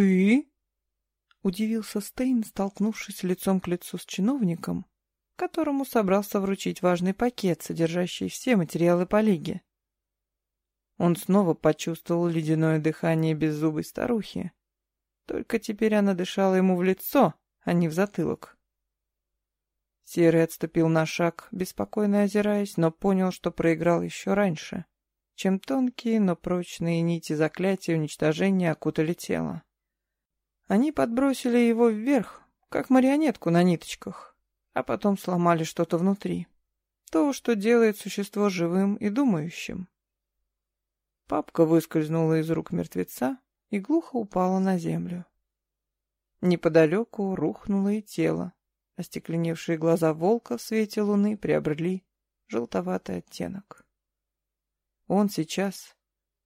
«Ты?» — удивился Стейн, столкнувшись лицом к лицу с чиновником, которому собрался вручить важный пакет, содержащий все материалы по лиге. Он снова почувствовал ледяное дыхание беззубой старухи. Только теперь она дышала ему в лицо, а не в затылок. Серый отступил на шаг, беспокойно озираясь, но понял, что проиграл еще раньше, чем тонкие, но прочные нити заклятия уничтожения окутали тело. Они подбросили его вверх, как марионетку на ниточках, а потом сломали что-то внутри. То, что делает существо живым и думающим. Папка выскользнула из рук мертвеца и глухо упала на землю. Неподалеку рухнуло и тело. Остекленевшие глаза волка в свете луны приобрели желтоватый оттенок. Он сейчас,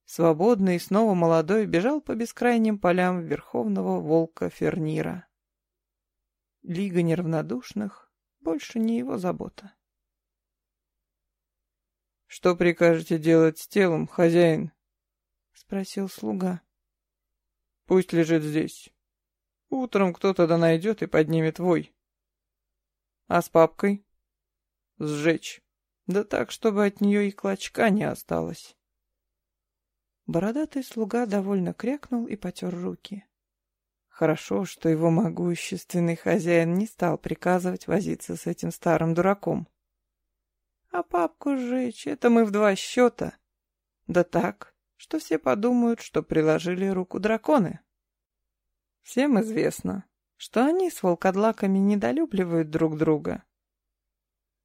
свободный и снова молодой, бежал по бескрайним полям верховного волка Фернира. Лига неравнодушных больше не его забота. «Что прикажете делать с телом, хозяин?» — спросил слуга. «Пусть лежит здесь. Утром кто-то да найдет и поднимет вой. А с папкой? Сжечь. Да так, чтобы от нее и клочка не осталось». Бородатый слуга довольно крякнул и потер руки. Хорошо, что его могущественный хозяин не стал приказывать возиться с этим старым дураком. А папку сжечь — это мы в два счета. Да так, что все подумают, что приложили руку драконы. Всем известно, что они с волкодлаками недолюбливают друг друга